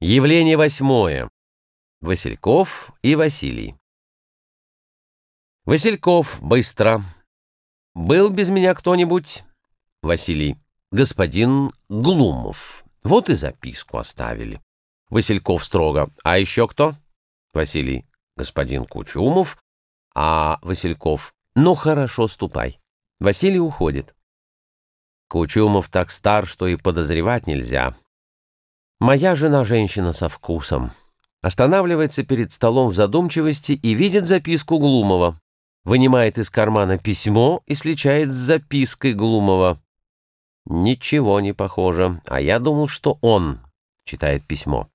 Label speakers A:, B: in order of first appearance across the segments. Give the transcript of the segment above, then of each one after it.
A: Явление восьмое. Васильков и Василий. Васильков быстро. Был без меня кто-нибудь? Василий. Господин Глумов. Вот и записку оставили. Васильков строго. А еще кто? Василий. Господин Кучумов. А Васильков. Ну хорошо, ступай. Василий уходит. Кучумов так стар, что и подозревать нельзя. Моя жена женщина со вкусом. Останавливается перед столом в задумчивости и видит записку Глумова. Вынимает из кармана письмо и сличает с запиской Глумова. Ничего не похоже, а я думал, что он читает письмо.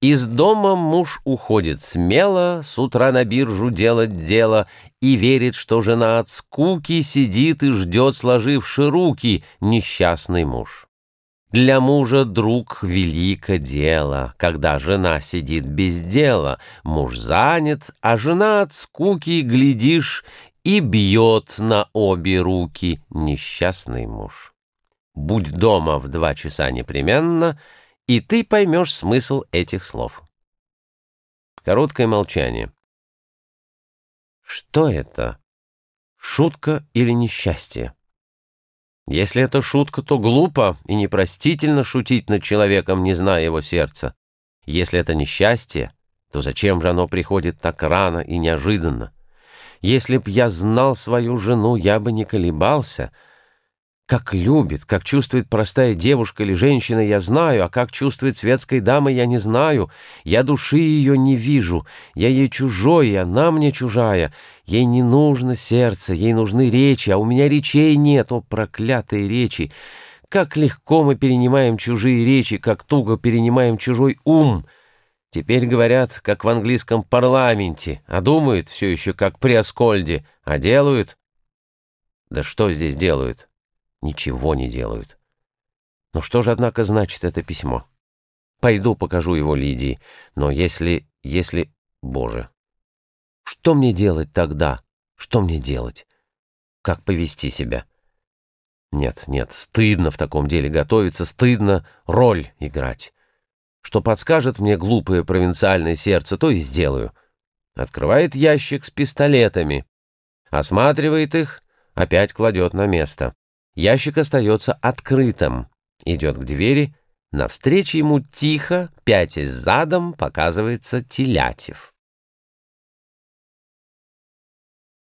A: Из дома муж уходит смело, с утра на биржу делать дело, и верит, что жена от скуки сидит и ждет, сложивши руки, несчастный муж. Для мужа друг велико дело, когда жена сидит без дела, муж занят, а жена от скуки, глядишь, и бьет на обе руки несчастный муж. Будь дома в два часа непременно, и ты поймешь смысл этих слов. Короткое молчание. Что это? Шутка или несчастье? Если это шутка, то глупо и непростительно шутить над человеком, не зная его сердца. Если это несчастье, то зачем же оно приходит так рано и неожиданно? Если б я знал свою жену, я бы не колебался — как любит, как чувствует простая девушка или женщина, я знаю, а как чувствует светская дама, я не знаю. Я души ее не вижу, я ей чужой, и она мне чужая. Ей не нужно сердце, ей нужны речи, а у меня речей нет, о, проклятые речи! Как легко мы перенимаем чужие речи, как туго перенимаем чужой ум!» Теперь говорят, как в английском парламенте, а думают все еще как при Аскольде, а делают... Да что здесь делают? Ничего не делают. Ну что же, однако, значит это письмо? Пойду покажу его Лидии. Но если... если... Боже! Что мне делать тогда? Что мне делать? Как повести себя? Нет, нет, стыдно в таком деле готовиться, стыдно роль играть. Что подскажет мне глупое провинциальное сердце, то и сделаю. Открывает ящик с пистолетами, осматривает их, опять кладет на место. Ящик остается открытым. Идет к двери. Навстречу ему тихо, пятясь задом, показывается Телятев.